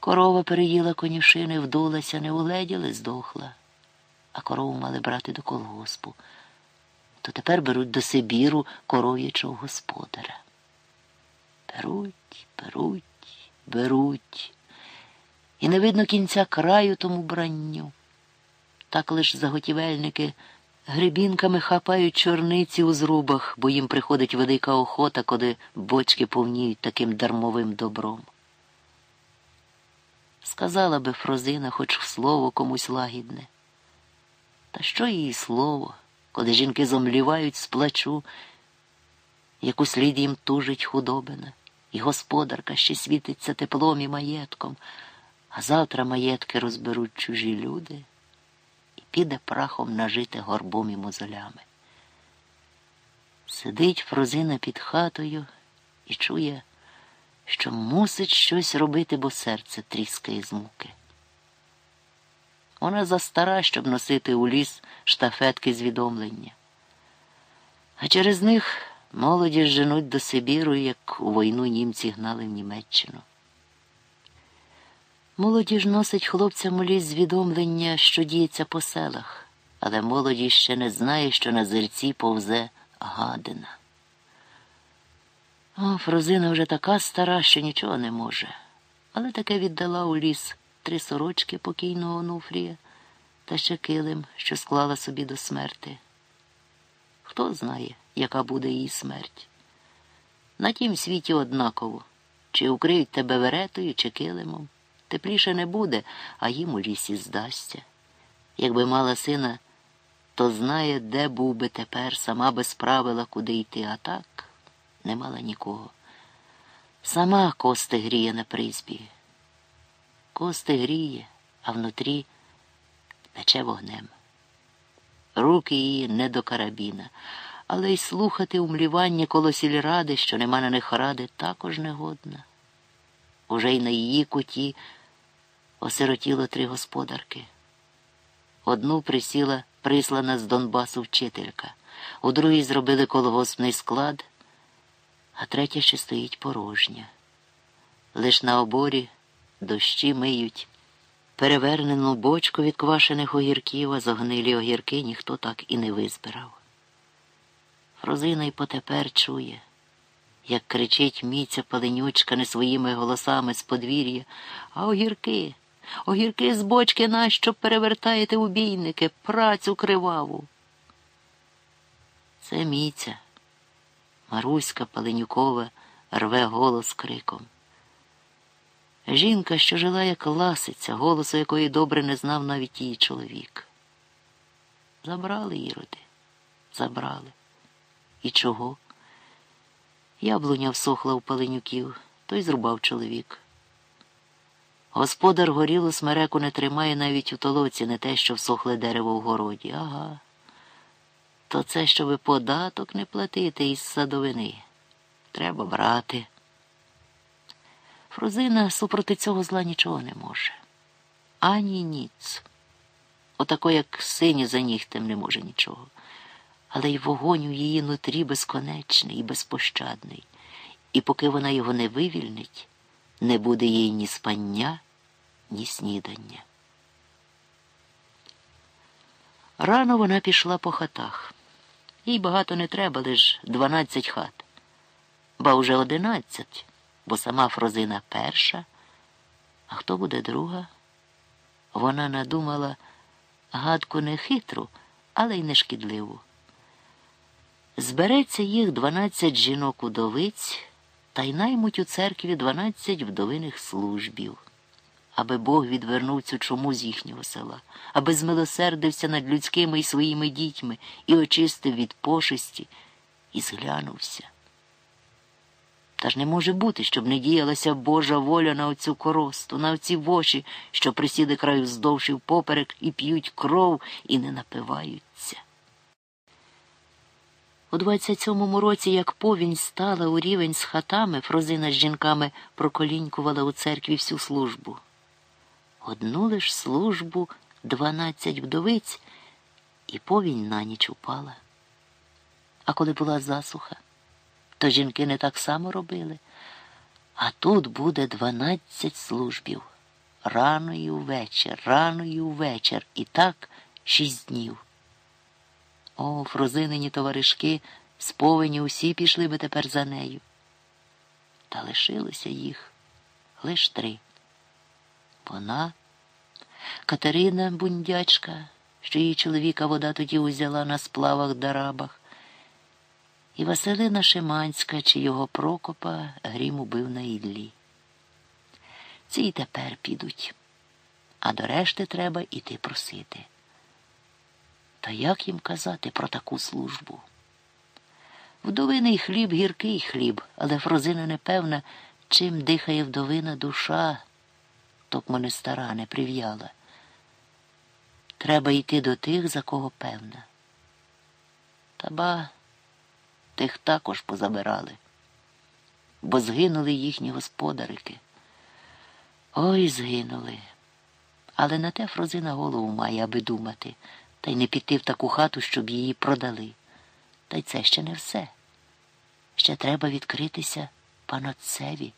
Корова переїла конюшини, вдулася, не угледіли, здохла, а корову мали брати до колгоспу. То тепер беруть до Сибіру коров'ячого господаря. Беруть, беруть, беруть. І не видно кінця краю тому бранню. Так лиш заготівельники грибінками хапають чорниці у зрубах, бо їм приходить велика охота, коли бочки повніють таким дармовим добром. Сказала би Фрозина хоч слово комусь лагідне. Та що її слово, коли жінки зомлівають з плачу, яку слід їм тужить худобина, і господарка ще світиться теплом і маєтком, а завтра маєтки розберуть чужі люди і піде прахом нажити горбом і мозолями. Сидить Фрозина під хатою і чує що мусить щось робити, бо серце тріскає з муки. Вона застара, щоб носити у ліс штафетки звідомлення. А через них молоді женуть до Сибіру, як у війну німці гнали в Німеччину. Молоді ж носить хлопцям у ліс звідомлення, що діється по селах, але молоді ще не знає, що на зерці повзе гадина. О, Фрозина вже така стара, що нічого не може, але таке віддала у ліс три сорочки покійного Онуфрія та ще килим, що склала собі до смерти. Хто знає, яка буде її смерть? На тім світі однаково, чи укриють тебе веретою, чи килимом. Тепліше не буде, а їм у лісі здасться. Якби мала сина, то знає, де був би тепер, сама би справила, куди йти, а так не мала нікого. Сама кости гріє на призбі. Кости гріє, а внутрі пече вогнем. Руки її не до карабіна, але й слухати умлівання коло сільради, що нема на них ради, також негодна. Уже й на її куті осиротіло три господарки. Одну присіла прислана з Донбасу вчителька, у другій зробили колгоспний склад а третя ще стоїть порожня. Лиш на оборі дощі миють, перевернену бочку від квашених огірків, а зогнилі огірки ніхто так і не визбирав. Фрозина й потепер чує, як кричить міця паленючка не своїми голосами з подвір'я, а огірки, огірки з бочки нащо перевертаєте убійники, працю криваву. Це міця. Маруська Паленюкова рве голос криком. Жінка, що жила як ласиця, голосу якої добре не знав навіть її чоловік. Забрали іроди, забрали. І чого? Яблуня всохла у паленюків, той зрубав чоловік. Господар горілу смереку не тримає навіть у толоці, не те, що всохле дерево в городі. Ага то це, щоби податок не платити із садовини. Треба брати. Фрузина супроти цього зла нічого не може. Ані ніц. Отако, як сині за нігтем не може нічого. Але й вогонь у її нутрі безконечний і безпощадний, і поки вона його не вивільнить, не буде їй ні спання, ні снідання. Рано вона пішла по хатах. Їй багато не треба, лиш дванадцять хат. Ба уже одинадцять, бо сама Фрозина перша. А хто буде друга? Вона надумала гадку не хитру, але й не шкідливу. Збереться їх дванадцять жінок удовиць та й наймуть у церкві дванадцять вдовиних службів аби Бог відвернув цю чому з їхнього села, аби змилосердився над людськими і своїми дітьми і очистив від пошесті і зглянувся. Та ж не може бути, щоб не діялася Божа воля на оцю коросту, на оці воші, що присіли краю вздовж і впоперек і п'ють кров і не напиваються. У 27-му році, як повінь стала у рівень з хатами, Фрозина з жінками проколінькувала у церкві всю службу одну лиш службу дванадцять вдовиць, і повінь на ніч упала. А коли була засуха, то жінки не так само робили. А тут буде дванадцять службів. рано і увечір, рано і увечір, і так шість днів. О, фрозинині товаришки, сповені усі пішли би тепер за нею. Та лишилося їх лиш три. Вона, Катерина бундячка, що її чоловіка вода тоді узяла на сплавах дарабах, і Василина Шиманська, чи його Прокопа грім убив на Іллі. Ці й тепер підуть, а до решти треба іти просити. Та як їм казати про таку службу? Вдовиний хліб гіркий хліб, але Фрозина не певна, чим дихає вдовина душа, токмо не стара, не прив'яла. Треба йти до тих, за кого певна. Та ба, тих також позабирали, бо згинули їхні господарики. Ой, згинули. Але на те Фрозина голову має, аби думати, та й не піти в таку хату, щоб її продали. Та й це ще не все. Ще треба відкритися панотцеві,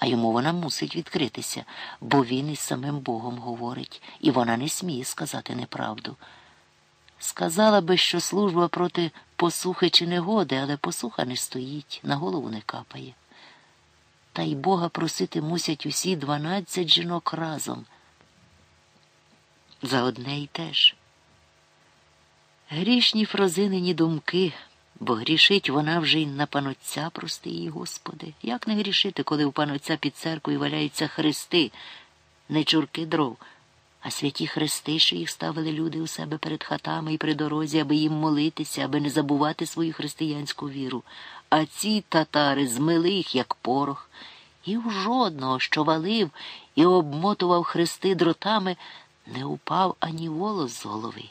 а йому вона мусить відкритися, бо він із самим Богом говорить, і вона не сміє сказати неправду. Сказала би, що служба проти посухи чи негоди, але посуха не стоїть, на голову не капає. Та й Бога просити мусять усі дванадцять жінок разом. За одне й теж. Грішні фрозинині думки, бо грішить вона вже й на панотця, прости її, Господи. Як не грішити, коли у панотця під церквою валяються хрести, не чурки дров, а святі хрести, що їх ставили люди у себе перед хатами і при дорозі, аби їм молитися, аби не забувати свою християнську віру. А ці татари змили їх, як порох, і у жодного, що валив і обмотував хрести дротами, не упав ані волос з голови.